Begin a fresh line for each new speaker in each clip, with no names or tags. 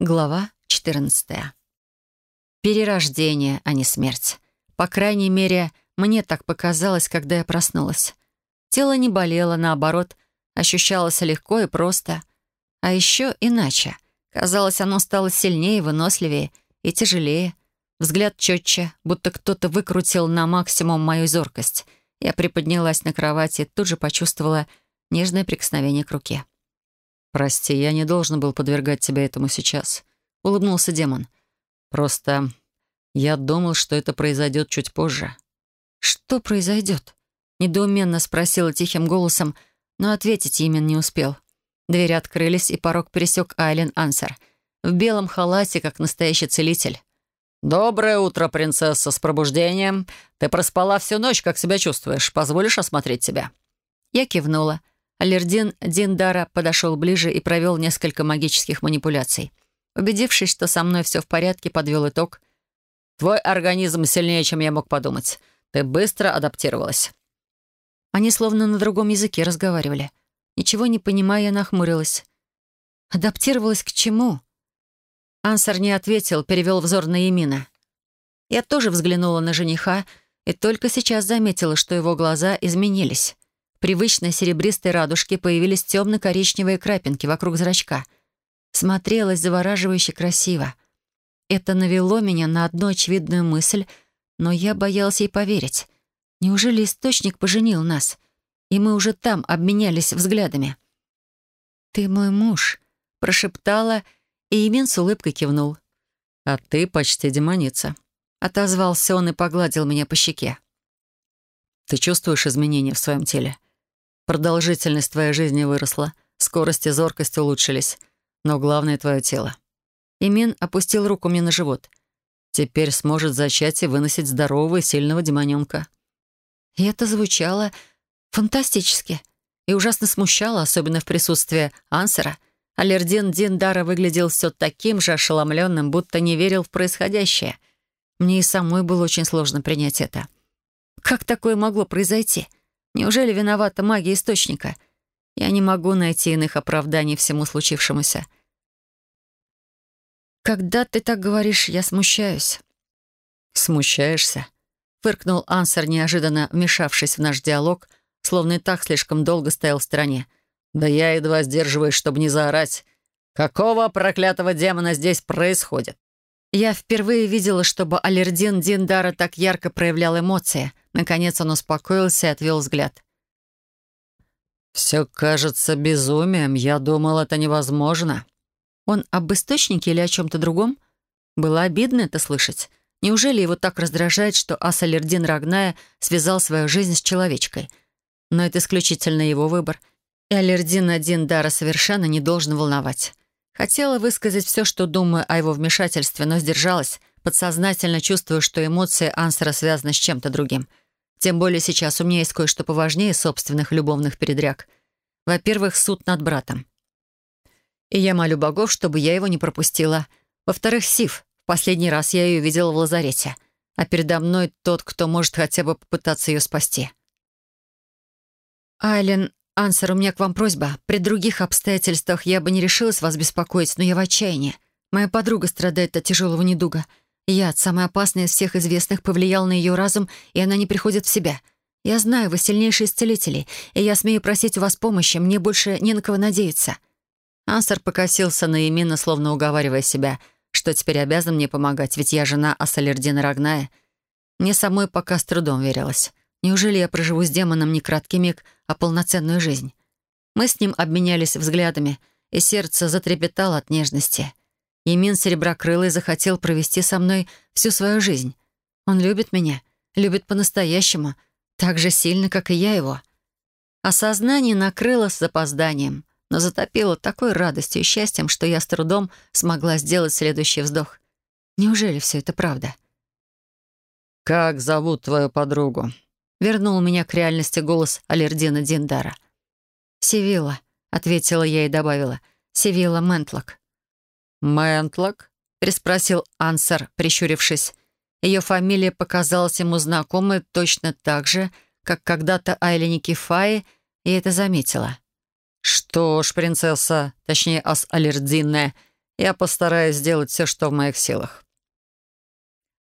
Глава 14. Перерождение, а не смерть. По крайней мере, мне так показалось, когда я проснулась. Тело не болело, наоборот, ощущалось легко и просто. А еще иначе. Казалось, оно стало сильнее, выносливее и тяжелее. Взгляд четче, будто кто-то выкрутил на максимум мою зоркость. Я приподнялась на кровати и тут же почувствовала нежное прикосновение к руке.
«Прости, я не должен был подвергать тебя этому сейчас», — улыбнулся демон. «Просто я думал, что это произойдет чуть позже».
«Что произойдет?» — недоуменно спросила тихим голосом, но ответить Имен не успел. Двери открылись, и порог пересек Айлен Ансер. В белом халате, как настоящий целитель.
«Доброе утро, принцесса, с пробуждением. Ты проспала всю ночь, как себя чувствуешь? Позволишь осмотреть тебя?»
Я кивнула. Алердин Диндара подошел ближе и провел несколько магических манипуляций. Убедившись, что со мной все в порядке, подвел итог.
«Твой организм сильнее, чем я мог подумать. Ты быстро адаптировалась».
Они словно на другом языке разговаривали. Ничего не понимая, я нахмурилась. «Адаптировалась к чему?» Ансар не ответил, перевел взор на Емина. Я тоже взглянула на жениха и только сейчас заметила, что его глаза изменились привычной серебристой радужки появились темно-коричневые крапинки вокруг зрачка. Смотрелось завораживающе красиво. Это навело меня на одну очевидную мысль, но я боялась ей поверить. Неужели источник поженил нас? И мы уже там обменялись взглядами. «Ты мой муж», — прошептала, и Имен с улыбкой кивнул.
«А ты почти демоница», —
отозвался он и погладил меня по щеке.
«Ты чувствуешь изменения в своем теле?» Продолжительность твоей жизни выросла, скорость и зоркость улучшились, но главное — твое тело. Имин опустил руку мне на живот. Теперь сможет зачать и выносить здорового и сильного демоненка.
И это звучало фантастически и ужасно смущало, особенно в присутствии Ансера. Алердин Диндара выглядел все таким же ошеломленным, будто не верил в происходящее. Мне и самой было очень сложно принять это. Как такое могло произойти? — Неужели виновата магия Источника? Я не могу найти иных оправданий всему случившемуся. «Когда ты так говоришь, я смущаюсь».
«Смущаешься?»
— фыркнул Ансер, неожиданно вмешавшись в наш диалог, словно и так слишком долго стоял в стороне.
«Да я едва сдерживаюсь, чтобы не заорать. Какого проклятого демона здесь происходит?»
Я впервые видела, чтобы Алердин Диндара так ярко проявлял эмоции. Наконец он успокоился и отвел взгляд.
«Все кажется безумием. Я думал, это невозможно».
Он об источнике или о чем-то другом? Было обидно это слышать. Неужели его так раздражает, что Асалердин Рагная связал свою жизнь с человечкой? Но это исключительно его выбор. И Алердин один Дара совершенно не должен волновать. Хотела высказать все, что думаю о его вмешательстве, но сдержалась, подсознательно чувствую, что эмоции Ансера связаны с чем-то другим. Тем более сейчас у меня есть кое-что поважнее собственных любовных передряг. Во-первых, суд над братом. И я молю богов, чтобы я его не пропустила. Во-вторых, Сив. В последний раз я ее видела в лазарете. А передо мной тот, кто может хотя бы попытаться ее спасти. Айлен «Ансер, у меня к вам просьба. При других обстоятельствах я бы не решилась вас беспокоить, но я в отчаянии. Моя подруга страдает от тяжелого недуга. Яд, самый опасный из всех известных, повлиял на ее разум, и она не приходит в себя. Я знаю, вы сильнейший из и я смею просить у вас помощи, мне больше не на кого надеяться». Ансер покосился на Емина, словно уговаривая себя, что теперь обязан мне помогать, ведь я жена Ассалердина Рагная. Мне самой пока с трудом верилось. Неужели я проживу с демоном не краткий миг, а полноценную жизнь? Мы с ним обменялись взглядами, и сердце затрепетало от нежности. Емин Сереброкрылый захотел провести со мной всю свою жизнь. Он любит меня, любит по-настоящему, так же сильно, как и я его. Осознание накрыло с запозданием, но затопило такой радостью и счастьем, что я с трудом смогла сделать следующий вздох. Неужели все это правда?
«Как зовут твою подругу?»
Вернул меня к реальности голос Алердина Диндара. «Севилла», — ответила я и добавила. «Севилла Ментлок».
«Ментлок?» — переспросил Ансер, прищурившись. Ее фамилия показалась ему знакомой точно так же, как когда-то Айлене Кефаи, и это заметила. «Что ж, принцесса, точнее, ас Алердинная, Я постараюсь сделать все, что в моих силах».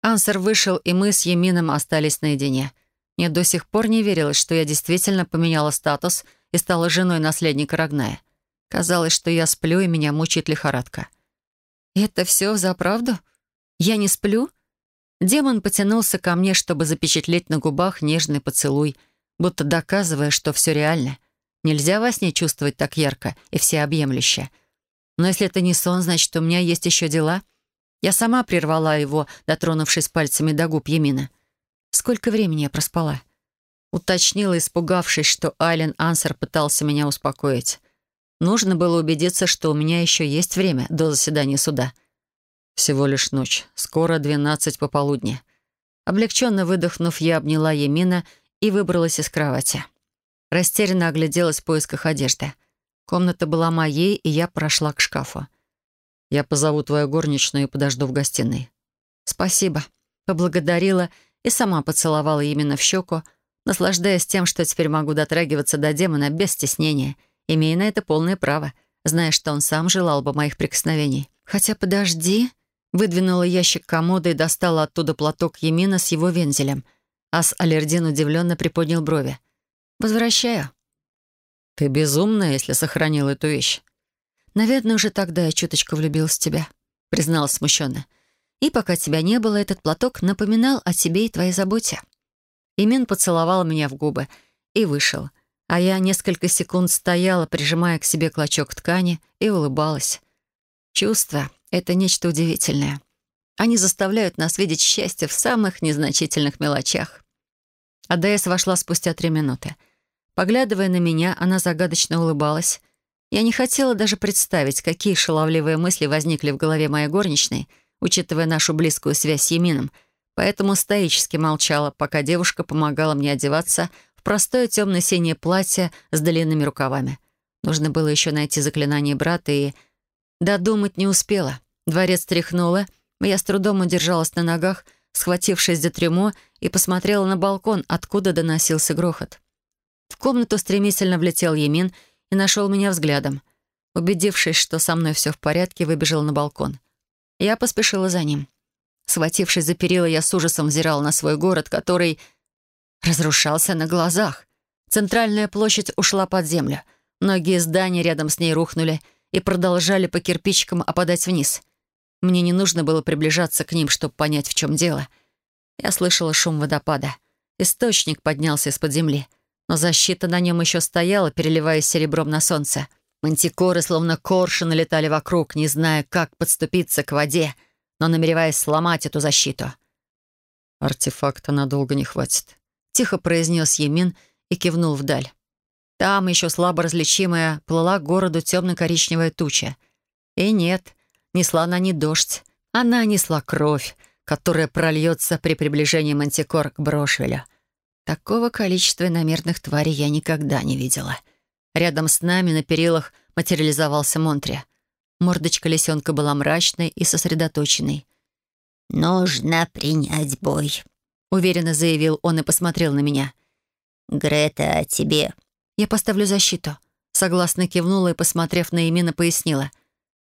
Ансер вышел, и мы с Емином остались наедине. Мне до сих пор не верилось, что я действительно поменяла статус и стала женой наследника Рогная. Казалось, что я сплю, и меня мучает лихорадка. «Это все за правду? Я не сплю?» Демон потянулся ко мне, чтобы запечатлеть на губах нежный поцелуй, будто доказывая, что все реально. Нельзя во сне чувствовать так ярко и всеобъемлюще. Но если это не сон, значит, у меня есть еще дела. Я сама прервала его, дотронувшись пальцами до губ Емина. Сколько времени я проспала? Уточнила, испугавшись, что Айлен Ансер пытался меня успокоить. Нужно было убедиться, что у меня еще есть время до заседания суда.
Всего лишь ночь. Скоро двенадцать пополудни.
Облегченно выдохнув, я обняла Емина и выбралась из кровати. Растерянно огляделась в поисках одежды. Комната была моей, и я прошла к шкафу.
«Я позову твою горничную и подожду в гостиной».
«Спасибо». Поблагодарила и сама поцеловала именно в щеку, наслаждаясь тем, что теперь могу дотрагиваться до демона без стеснения, имея на это полное право, зная, что он сам желал бы моих прикосновений. «Хотя подожди», Выдвинула ящик комода и достала оттуда платок Емина с его вензелем. Ас Алердин удивленно приподнял брови. «Возвращаю».
«Ты безумная, если сохранил эту вещь».
«Наверное, уже тогда я чуточку влюбилась в тебя», — призналась смущенно. «И пока тебя не было, этот платок напоминал о тебе и твоей заботе». Имин поцеловал меня в губы и вышел, а я несколько секунд стояла, прижимая к себе клочок ткани, и улыбалась. Чувства — это нечто удивительное. Они заставляют нас видеть счастье в самых незначительных мелочах. Адаэс вошла спустя три минуты. Поглядывая на меня, она загадочно улыбалась. Я не хотела даже представить, какие шаловливые мысли возникли в голове моей горничной, учитывая нашу близкую связь с Емином, поэтому стоически молчала, пока девушка помогала мне одеваться простое темно-синее платье с длинными рукавами. Нужно было еще найти заклинание брата и Додумать не успела. Дворец тряхнуло, я с трудом удержалась на ногах, схватившись за трюмо, и посмотрела на балкон, откуда доносился грохот. В комнату стремительно влетел Емин и нашел меня взглядом. Убедившись, что со мной все в порядке, выбежал на балкон. Я поспешила за ним. Схватившись за перила, я с ужасом взирала на свой город, который разрушался на глазах. Центральная площадь ушла под землю. Многие здания рядом с ней рухнули — и продолжали по кирпичикам опадать вниз. Мне не нужно было приближаться к ним, чтобы понять, в чем дело. Я слышала шум водопада. Источник поднялся из-под земли, но защита на нем еще стояла, переливаясь серебром на солнце. Мантикоры, словно корши, налетали вокруг, не зная, как подступиться к воде, но намереваясь сломать эту защиту.
«Артефакта надолго не хватит», —
тихо произнес Емин и кивнул вдаль. Там еще слабо различимая плыла к городу темно-коричневая туча. И нет, несла она не дождь. Она несла кровь, которая прольется при приближении мантикор к Брошвелю. Такого количества иномерных тварей я никогда не видела. Рядом с нами на перилах материализовался Монтри. Мордочка лисенка была мрачной и сосредоточенной.
«Нужно принять бой», —
уверенно заявил он и посмотрел на меня.
«Грета, а тебе
«Я поставлю защиту», — согласно кивнула и, посмотрев на Эмина, пояснила.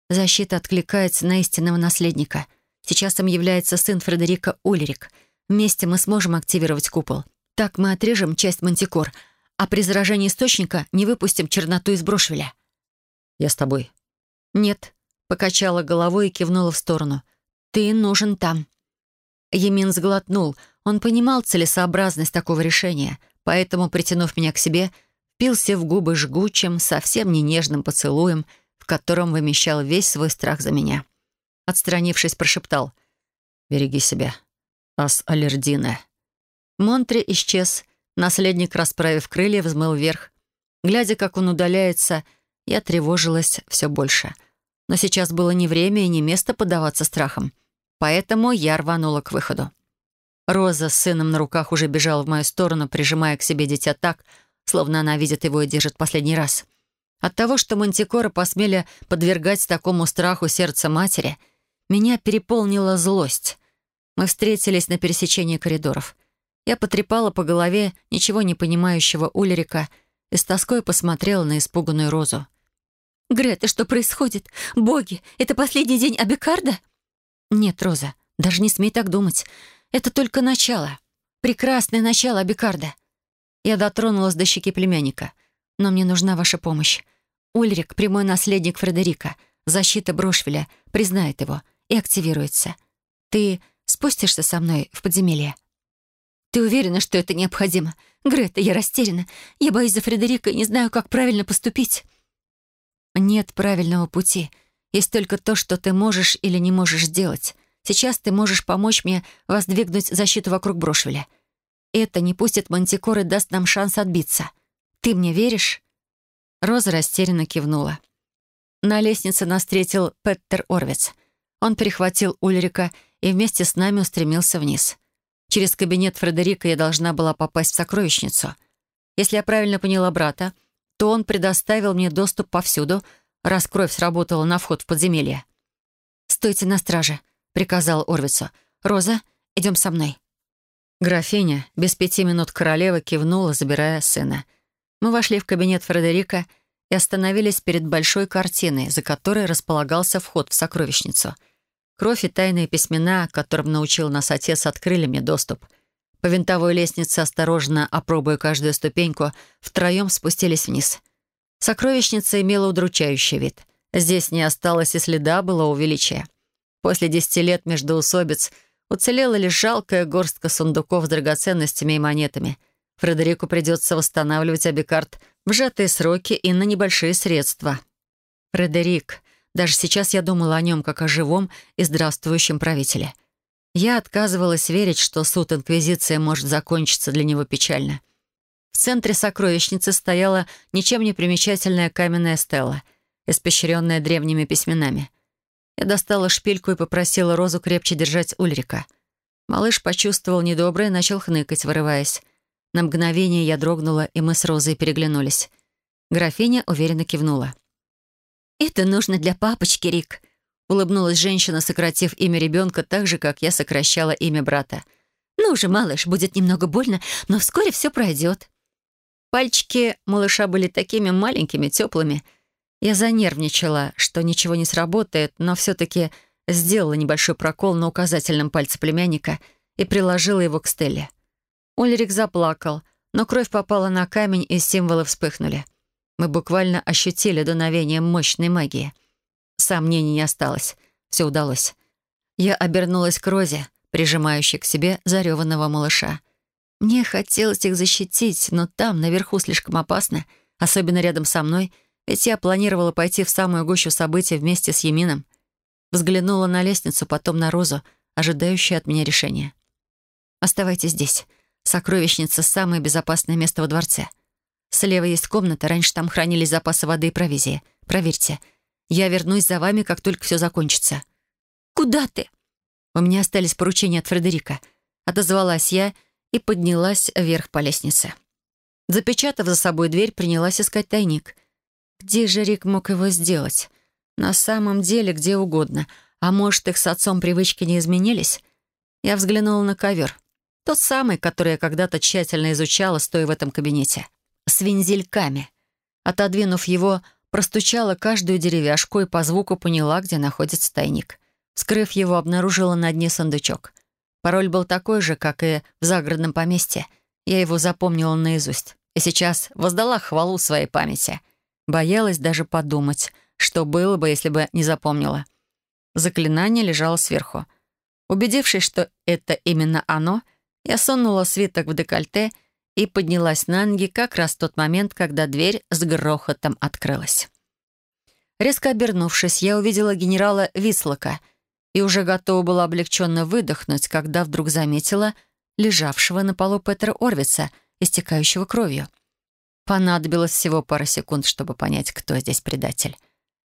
«Защита откликается на истинного наследника. Сейчас им является сын Фредерика Ульрик. Вместе мы сможем активировать купол. Так мы отрежем часть мантикор, а при заражении источника не выпустим черноту из Брошвеля».
«Я с тобой».
«Нет», — покачала головой и кивнула в сторону. «Ты нужен там». Емин сглотнул. Он понимал целесообразность такого решения, поэтому, притянув меня к себе, — впился в губы жгучим, совсем не нежным поцелуем, в котором вымещал весь свой страх за меня. Отстранившись, прошептал «Береги себя, ас Алердина». Монтри исчез, наследник, расправив крылья, взмыл вверх. Глядя, как он удаляется, я тревожилась все больше. Но сейчас было не время и не место поддаваться страхам, поэтому я рванула к выходу. Роза с сыном на руках уже бежала в мою сторону, прижимая к себе дитя так, словно она видит его и держит последний раз. От того, что Мантикора посмели подвергать такому страху сердце матери, меня переполнила злость. Мы встретились на пересечении коридоров. Я потрепала по голове ничего не понимающего Ульрика и с тоской посмотрела на испуганную Розу. Грета, что происходит? Боги, это последний день Абикарда?» «Нет, Роза, даже не смей так думать. Это только начало. Прекрасное начало Абикарда». Я дотронулась до щеки племянника. «Но мне нужна ваша помощь. Ульрик, прямой наследник Фредерика, защита Брошвеля, признает его и активируется. Ты спустишься со мной в подземелье?» «Ты уверена, что это необходимо? Грета, я растеряна. Я боюсь за Фредерика и не знаю, как правильно поступить». Нет правильного пути. Есть только то, что ты можешь или не можешь сделать. Сейчас ты можешь помочь мне воздвигнуть защиту вокруг Брошвеля. Это не пустит Мантикор и даст нам шанс отбиться. Ты мне веришь?» Роза растерянно кивнула. На лестнице нас встретил Петтер Орвиц. Он перехватил Ульрика и вместе с нами устремился вниз. Через кабинет Фредерика я должна была попасть в сокровищницу. Если я правильно поняла брата, то он предоставил мне доступ повсюду, раз кровь сработала на вход в подземелье. «Стойте на страже», — приказал Орвицу. «Роза, идем со мной». Графиня без пяти минут королева кивнула, забирая сына. Мы вошли в кабинет Фредерика и остановились перед большой картиной, за которой располагался вход в сокровищницу. Кровь и тайные письмена, которым научил нас отец, открыли мне доступ. По винтовой лестнице, осторожно опробуя каждую ступеньку, втроем спустились вниз. Сокровищница имела удручающий вид. Здесь не осталось и следа было увеличия. После десяти лет междоусобиц уцелела лишь жалкая горстка сундуков с драгоценностями и монетами. Фредерику придется восстанавливать Абикард в сжатые сроки и на небольшие средства. Фредерик. Даже сейчас я думала о нем как о живом и здравствующем правителе — я отказывалась верить, что суд Инквизиции может закончиться для него печально. В центре сокровищницы стояла ничем не примечательная каменная стела, испещренная древними письменами. Я достала шпильку и попросила Розу крепче держать Ульрика. Малыш почувствовал недоброе и начал хныкать, вырываясь. На мгновение я дрогнула, и мы с Розой переглянулись. Графиня уверенно кивнула. «Это нужно для папочки, Рик», Улыбнулась женщина, сократив имя ребенка так же, как я сокращала имя брата. «Ну же, малыш, будет немного больно, но вскоре все пройдет». Пальчики малыша были такими маленькими, теплыми. Я занервничала, что ничего не сработает, но все-таки сделала небольшой прокол на указательном пальце племянника и приложила его к Стелле. Ульрик заплакал, но кровь попала на камень, и символы вспыхнули. Мы буквально ощутили дуновение мощной магии — Сомнений не осталось. Все удалось. Я обернулась к Розе, прижимающей к себе зареванного малыша. Мне хотелось их защитить, но там, наверху, слишком опасно, особенно рядом со мной, ведь я планировала пойти в самую гущу событий вместе с Емином. Взглянула на лестницу, потом на Розу, ожидающую от меня решения. «Оставайтесь здесь. Сокровищница — самое безопасное место во дворце. Слева есть комната, раньше там хранились запасы воды и провизии. Проверьте — я вернусь за вами, как только все закончится». «Куда ты?» У меня остались поручения от Фредерика. Отозвалась я и поднялась вверх по лестнице. Запечатав за собой дверь, принялась искать тайник. Где же Рик мог его сделать? На самом деле, где угодно. А может, их с отцом привычки не изменились? Я взглянула на ковер. Тот самый, который я когда-то тщательно изучала, стоя в этом кабинете. С вензельками. Отодвинув его, Простучала каждую деревяшку и по звуку поняла, где находится тайник. Скрыв его, обнаружила на дне сундучок. Пароль был такой же, как и в загородном поместье. Я его запомнила наизусть. И сейчас воздала хвалу своей памяти. Боялась даже подумать, что было бы, если бы не запомнила. Заклинание лежало сверху. Убедившись, что это именно оно, я сунула свиток в декольте — и поднялась на ноги как раз в тот момент, когда дверь с грохотом открылась. Резко обернувшись, я увидела генерала Вислока и уже готова была облегченно выдохнуть, когда вдруг заметила лежавшего на полу Петра Орвица, истекающего кровью. Понадобилось всего пара секунд, чтобы понять, кто здесь предатель.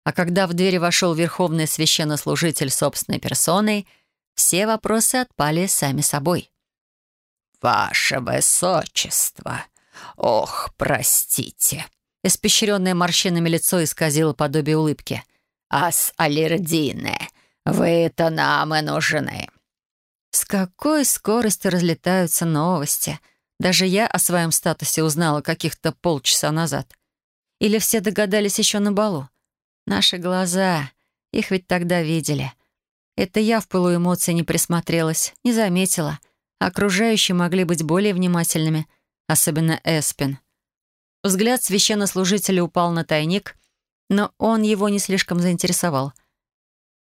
А когда в двери вошел верховный священнослужитель собственной персоной, все вопросы отпали сами собой.
«Ваше высочество! Ох, простите!»
Испещренное морщинами лицо исказило подобие улыбки.
«Ас аллердины, вы-то нам и нужны!»
С какой скоростью разлетаются новости. Даже я о своем статусе узнала каких-то полчаса назад. Или все догадались еще на балу. Наши глаза, их ведь тогда видели. Это я в пылу эмоций не присмотрелась, не заметила. Окружающие могли быть более внимательными, особенно Эспин. Взгляд священнослужителя упал на тайник, но он его не слишком заинтересовал.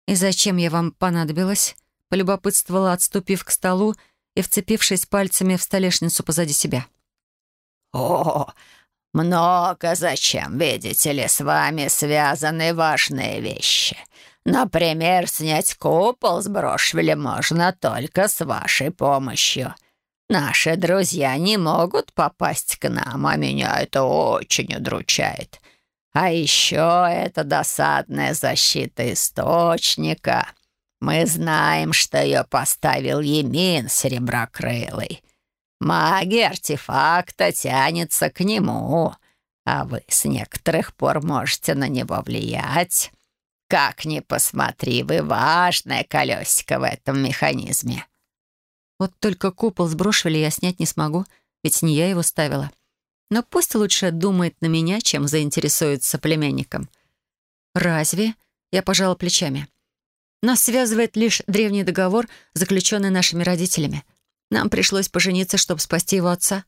«И зачем я вам понадобилась?» — полюбопытствовала, отступив к столу и вцепившись пальцами в столешницу позади себя.
«О, много зачем, видите ли, с вами связаны важные вещи. Например, снять купол с Брошвеля можно только с вашей помощью. Наши друзья не могут попасть к нам, а меня это очень удручает. А еще это досадная защита источника. Мы знаем, что ее поставил Емин Сереброкрылый. Магия артефакта тянется к нему, а вы с некоторых пор можете на него влиять. Как ни посмотри, вы важное колесико в этом механизме.
Вот только купол сброшивали я снять не смогу, ведь не я его ставила. Но пусть лучше думает на меня, чем заинтересуется племянником. «Разве?» — я пожала плечами. «Нас связывает лишь древний договор, заключенный нашими родителями. Нам пришлось пожениться, чтобы спасти его отца.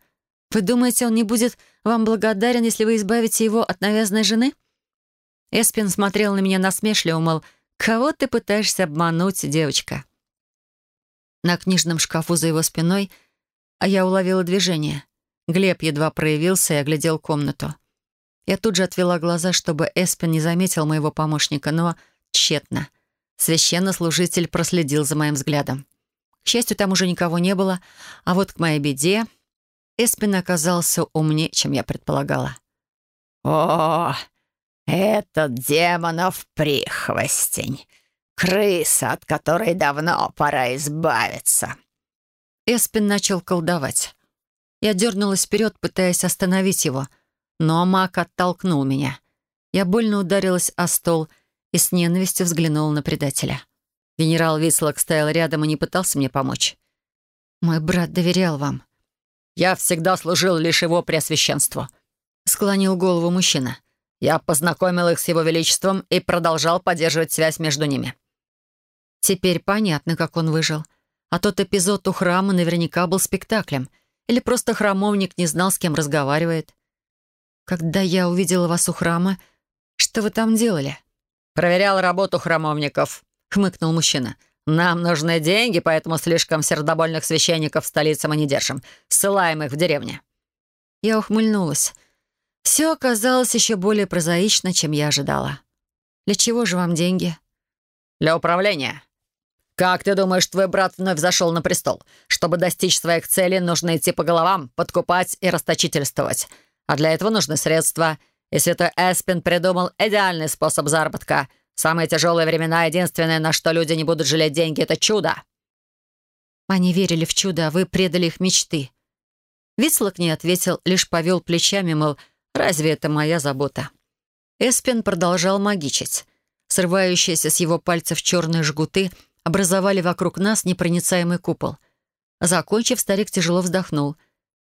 Вы думаете, он не будет вам благодарен, если вы избавите его от навязанной жены?» Эспин смотрел на меня насмешливо, мол, «Кого ты пытаешься обмануть, девочка?» на книжном шкафу за его спиной, а я уловила движение. Глеб едва проявился и оглядел комнату. Я тут же отвела глаза, чтобы Эспен не заметил моего помощника, но тщетно. Священнослужитель проследил за моим взглядом. К счастью, там уже никого не было, а вот к моей беде Эспин оказался умнее, чем я предполагала.
«О, этот демонов прихвостень! Крыса, от которой давно пора избавиться».
Эспин начал колдовать. Я дернулась вперед, пытаясь остановить его, но маг оттолкнул меня. Я больно ударилась о стол и с ненавистью взглянула на предателя. Генерал Вислок стоял рядом и не пытался мне помочь. «Мой брат доверял вам».
«Я всегда служил лишь его преосвященству», —
склонил голову мужчина.
«Я познакомил их с его величеством и продолжал поддерживать связь между ними.
Теперь понятно, как он выжил. А тот эпизод у храма наверняка был спектаклем. Или просто храмовник не знал, с кем разговаривает. Когда я увидела вас у храма, что вы там делали?
«Проверял работу храмовников», — хмыкнул мужчина. «Нам нужны деньги, поэтому слишком сердобольных священников в столице мы не держим. Ссылаем их в деревне».
Я ухмыльнулась. Все оказалось еще более прозаично, чем я ожидала. «Для чего же вам деньги?»
«Для управления. «Как ты думаешь, твой брат вновь зашел на престол? Чтобы достичь своих целей, нужно идти по головам, подкупать и расточительствовать. А для этого нужны средства. И святой Эспин придумал идеальный способ заработка. В самые тяжелые времена единственное, на что люди не будут жалеть деньги, — это чудо».
Они верили в чудо, а вы предали их мечты. Вицлок не ответил, лишь повел плечами, мол, разве это моя забота? Эспин продолжал магичить. Срывающиеся с его пальцев черные жгуты — образовали вокруг нас непроницаемый купол. Закончив, старик тяжело вздохнул.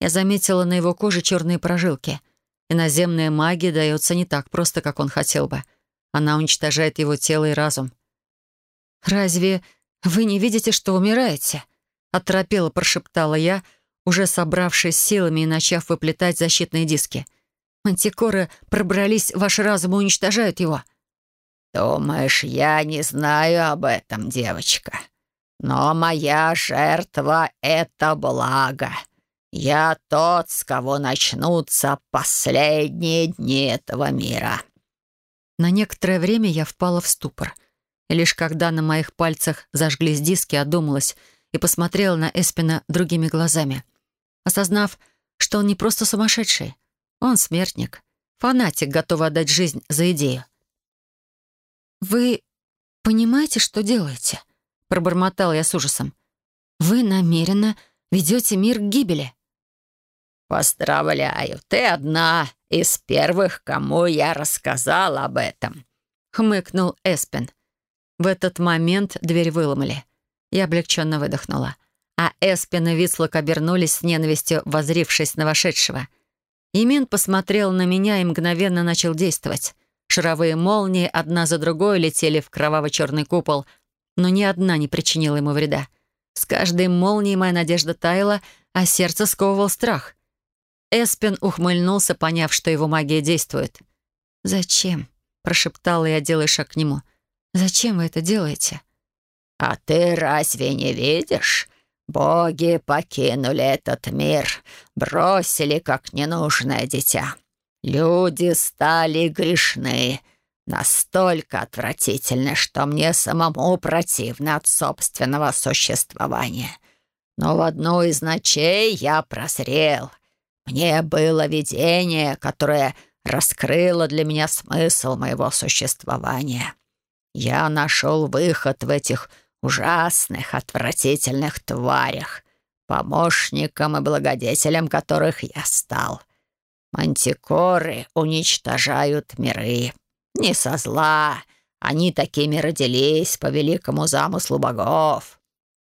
Я заметила на его коже черные прожилки. Иноземная магия дается не так просто, как он хотел бы. Она уничтожает его тело и разум. «Разве вы не видите, что умираете?» Оторопело прошептала я, уже собравшись силами и начав выплетать защитные диски. «Мантикоры пробрались ваш разум и уничтожают его.
«Думаешь, я не знаю об этом, девочка? Но моя жертва — это благо. Я тот, с кого начнутся последние дни этого мира».
На некоторое время я впала в ступор. И лишь когда на моих пальцах зажглись диски, одумалась и посмотрела на Эспина другими глазами. Осознав, что он не просто сумасшедший, он смертник, фанатик, готовый отдать жизнь за идею. «Вы понимаете, что делаете?» — пробормотал я с ужасом. «Вы намеренно ведете мир к гибели».
«Поздравляю, ты одна из первых, кому я рассказал об этом», —
хмыкнул Эспен. В этот момент дверь выломали. Я облегченно выдохнула. А Эспен и Вицлок обернулись с ненавистью, возрившись на вошедшего. Имин посмотрел на меня и мгновенно начал действовать.
Шаровые молнии одна за другой летели в кроваво-черный купол, но ни одна не причинила ему вреда. С каждой молнией моя надежда таяла, а сердце сковывал страх. Эспин ухмыльнулся, поняв, что его магия действует. «Зачем?» — прошептала я, делая шаг к нему. «Зачем вы это делаете?»
«А ты разве не видишь? Боги покинули этот мир, бросили как ненужное дитя. Люди стали грешны, настолько отвратительны, что мне самому противно от собственного существования. Но в одну из ночей я прозрел. Мне было видение, которое раскрыло для меня смысл моего существования. Я нашел выход в этих ужасных, отвратительных тварях, помощником и благодетелем которых я стал. Мантикоры уничтожают миры. Не со зла. Они такими родились по великому замыслу богов.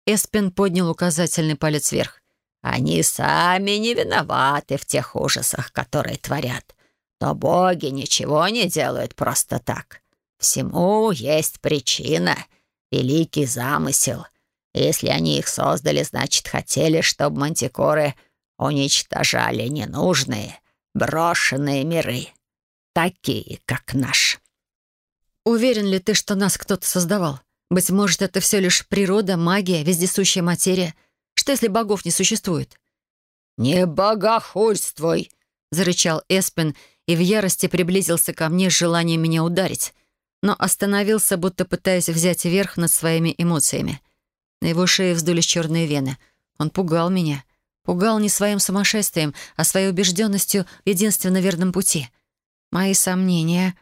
Эспин поднял указательный палец вверх.
Они сами не виноваты в тех ужасах, которые творят. Но боги ничего не делают просто так. Всему есть причина — великий замысел. Если они их создали, значит, хотели, чтобы мантикоры уничтожали ненужные, брошенные миры, такие, как наш.
Уверен ли ты, что нас кто-то создавал? Быть может, это все лишь природа, магия, вездесущая материя? Что, если богов не существует?
«Не богохульствуй!»
— зарычал Эспин и в ярости приблизился ко мне с желанием меня ударить но остановился, будто пытаясь взять верх над своими эмоциями. На его шее вздулись черные вены. Он пугал меня. Пугал не своим сумасшествием, а своей убежденностью в единственно верном пути. Мои сомнения...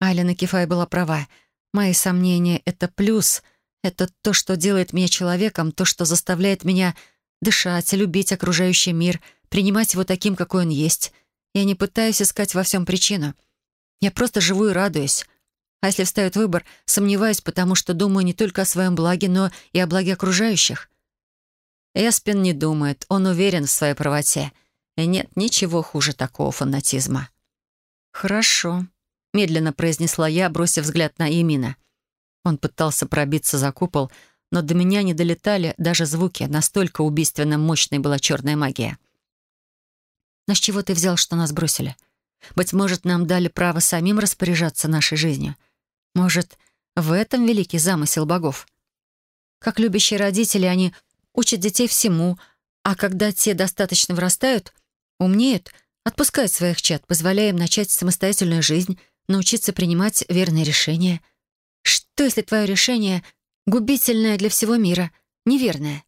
Алина Кифай была права. Мои сомнения — это плюс. Это то, что делает меня человеком, то, что заставляет меня дышать, любить окружающий мир, принимать его таким, какой он есть. Я не пытаюсь искать во всем причину. Я просто живу и радуюсь. А если встает выбор, сомневаюсь, потому что думаю не только о своем благе, но и о благе окружающих. Эспин не думает, он уверен в своей правоте. И нет ничего хуже такого фанатизма. «Хорошо», — медленно произнесла я, бросив взгляд на Емина. Он пытался пробиться за купол, но до меня не долетали даже звуки, настолько убийственно мощной была черная магия. «Но с чего ты взял, что нас бросили? Быть может, нам дали право самим распоряжаться нашей жизнью?» Может, в этом великий замысел богов? Как любящие родители, они учат детей всему, а когда те достаточно вырастают, умнеют, отпускают своих чад, позволяя им начать самостоятельную жизнь, научиться принимать верные решения. Что, если твое решение губительное для всего мира, неверное?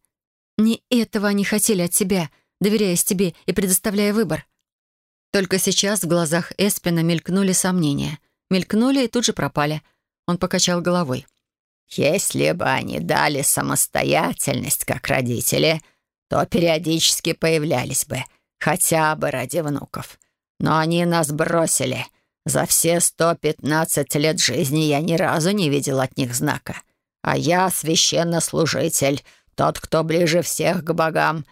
Не этого они хотели от тебя, доверяясь тебе и предоставляя выбор. Только сейчас в глазах Эспина мелькнули сомнения. Мелькнули и тут же пропали — он покачал головой.
«Если бы они дали самостоятельность, как родители, то периодически появлялись бы, хотя бы ради внуков. Но они нас бросили. За все 115 лет жизни я ни разу не видел от них знака. А я священнослужитель, тот, кто ближе всех к богам.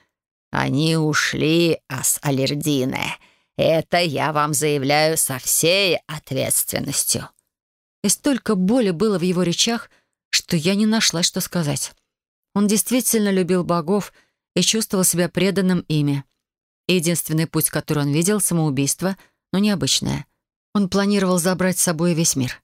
Они ушли, ас Алердине. Это я вам заявляю со всей ответственностью
и столько боли было в его речах, что я не нашла, что сказать. Он действительно любил богов и чувствовал себя преданным ими. единственный путь, который он видел — самоубийство, но необычное. Он планировал забрать с собой весь мир.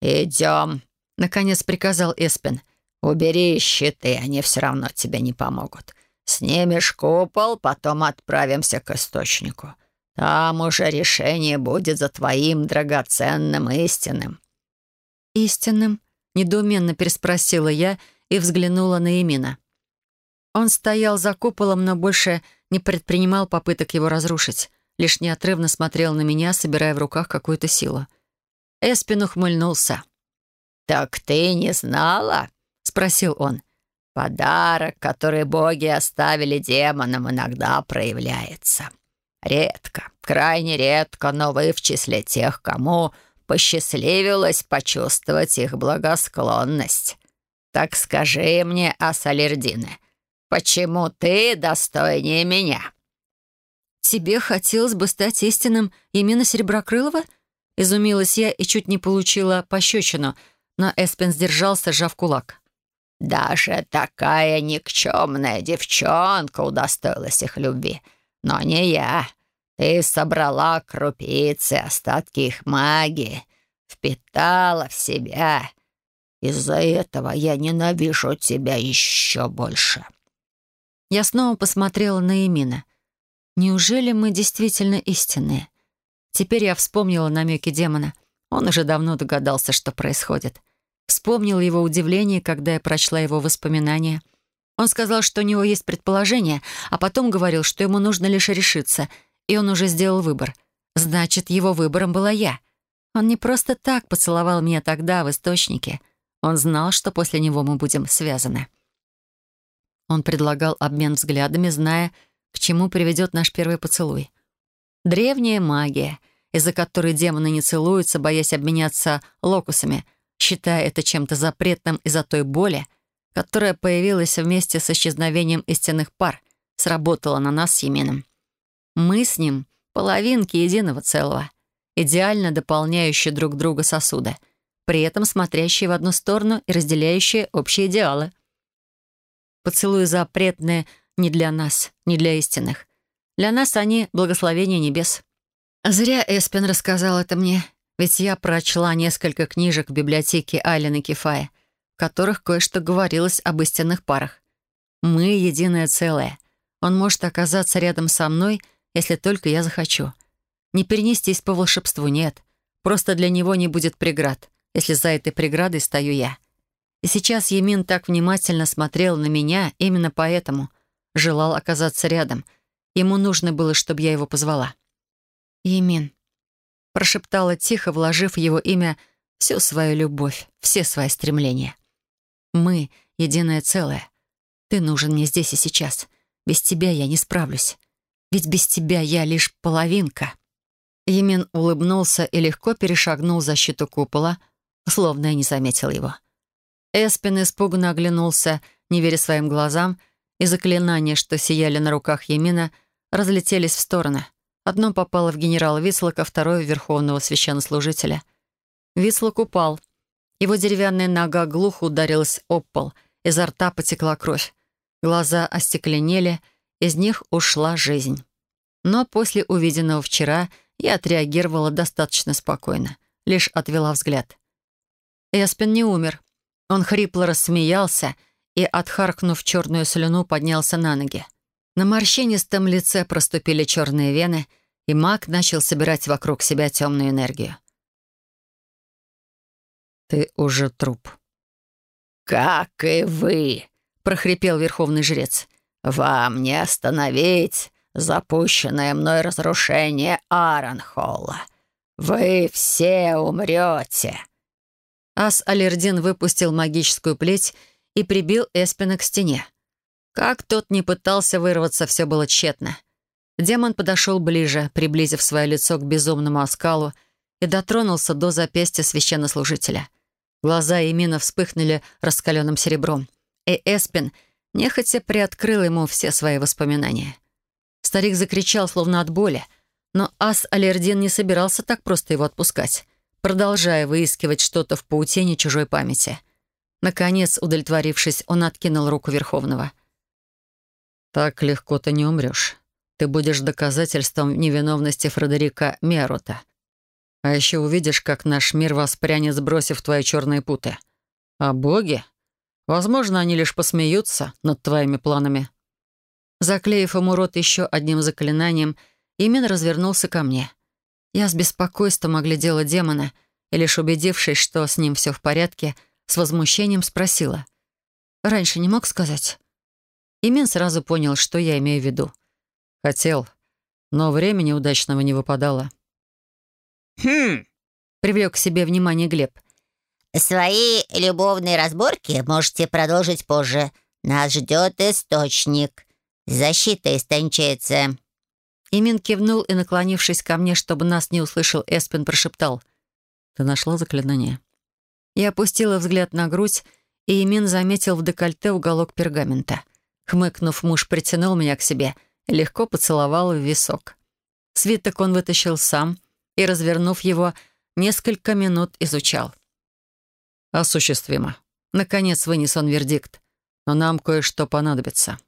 «Идем», —
наконец приказал Эспин.
«Убери щиты, они все равно тебе не помогут. Снимешь купол, потом отправимся к источнику. Там уже решение будет за твоим драгоценным истинным
истинным?» — недоуменно переспросила я и взглянула на Емина. Он стоял за куполом, но больше не предпринимал попыток его разрушить, лишь неотрывно смотрел на меня, собирая в руках какую-то силу. Эспин ухмыльнулся.
«Так ты не знала?» — спросил он. «Подарок, который боги оставили демонам, иногда проявляется. Редко, крайне редко, но вы в числе тех, кому посчастливилось почувствовать их благосклонность. Так скажи мне, Асалердине, почему ты достойнее меня?»
«Тебе хотелось бы стать истинным именно Сереброкрылова?» Изумилась я и чуть не получила пощечину, но Эспен сдержался, сжав кулак.
«Даже такая никчемная девчонка удостоилась их любви. Но не я. Ты собрала крупицы, остатки их магии, впитала в себя. Из-за этого я ненавижу тебя еще больше».
Я снова посмотрела на Эмина. Неужели мы действительно истинные? Теперь я вспомнила намеки демона. Он уже давно догадался, что происходит. Вспомнила его удивление, когда я прочла его воспоминания. Он сказал, что у него есть предположение, а потом говорил, что ему нужно лишь решиться, и он уже сделал выбор. Значит, его выбором была я. Он не просто так поцеловал меня тогда в источнике. Он знал, что после него мы будем связаны. Он предлагал обмен взглядами, зная, к чему приведет наш первый поцелуй. Древняя магия, из-за которой демоны не целуются, боясь обменяться локусами, считая это чем-то запретным из-за той боли, которая появилась вместе с исчезновением истинных пар, сработала на нас с Емином. Мы с ним — половинки единого целого, идеально дополняющие друг друга сосуды, при этом смотрящие в одну сторону и разделяющие общие идеалы — Поцелуи запретные не для нас, не для истинных. Для нас они — благословение небес. Зря Эспен рассказал это мне, ведь я прочла несколько книжек в библиотеке Айлена Кефая, в которых кое-что говорилось об истинных парах. Мы — единое целое. Он может оказаться рядом со мной, если только я захочу. Не перенестись по волшебству, нет. Просто для него не будет преград, если за этой преградой стою я. И сейчас Емин так внимательно смотрел на меня именно поэтому. Желал оказаться рядом. Ему нужно было, чтобы я его позвала. «Емин», — прошептала тихо, вложив в его имя всю свою любовь, все свои стремления. «Мы — единое целое. Ты нужен мне здесь и сейчас. Без тебя я не справлюсь. Ведь без тебя я лишь половинка». Емин улыбнулся и легко перешагнул защиту купола, словно я не заметил его. Эспин испуганно оглянулся, не веря своим глазам, и заклинания, что сияли на руках Емина, разлетелись в стороны. Одно попало в генерала Вислока, второе — в верховного священнослужителя. Вислок упал. Его деревянная нога глухо ударилась об пол, изо рта потекла кровь. Глаза остекленели, из них ушла жизнь. Но после увиденного вчера я отреагировала достаточно спокойно, лишь отвела взгляд. Эспин не умер. Он хрипло рассмеялся и, отхаркнув черную слюну, поднялся на ноги. На морщинистом лице проступили черные вены, и маг начал собирать вокруг себя темную энергию.
«Ты уже труп».
«Как и вы», — прохрипел верховный жрец. «Вам не остановить запущенное мной разрушение Аранхолла. Вы все умрете».
Ас Алердин выпустил магическую плеть и прибил Эспина к стене. Как тот не пытался вырваться, все было тщетно. Демон подошел ближе, приблизив свое лицо к безумному оскалу и дотронулся до запястья священнослужителя. Глаза Эмина вспыхнули раскаленным серебром, и Эспин нехотя приоткрыл ему все свои воспоминания. Старик закричал, словно от боли, но Ас Алердин не собирался так просто его отпускать продолжая выискивать что-то в паутине чужой памяти. Наконец, удовлетворившись, он откинул руку Верховного.
«Так легко ты не умрешь. Ты будешь доказательством невиновности Фредерика Мерота. А еще увидишь, как наш мир воспрянет, сбросив твои черные путы. А боги? Возможно, они лишь посмеются над твоими планами».
Заклеив ему рот еще одним заклинанием, Имен развернулся ко мне — я с беспокойством оглядела демона и, лишь убедившись, что с ним все в порядке, с возмущением спросила. «Раньше не мог сказать?» Имен сразу понял, что я имею в виду.
«Хотел, но времени удачного не выпадало».
«Хм!»
— привлек к себе внимание Глеб.
«Свои любовные разборки можете продолжить позже. Нас ждет источник. Защита истончается».
Имин кивнул и, наклонившись ко мне, чтобы нас не услышал, Эспин прошептал.
«Ты нашла заклинание?»
Я опустила взгляд на грудь, и Имин заметил в декольте уголок пергамента. Хмыкнув, муж притянул меня к себе легко поцеловал в висок. Свиток он вытащил сам и, развернув его,
несколько минут изучал. «Осуществимо. Наконец вынес он вердикт. Но нам кое-что понадобится».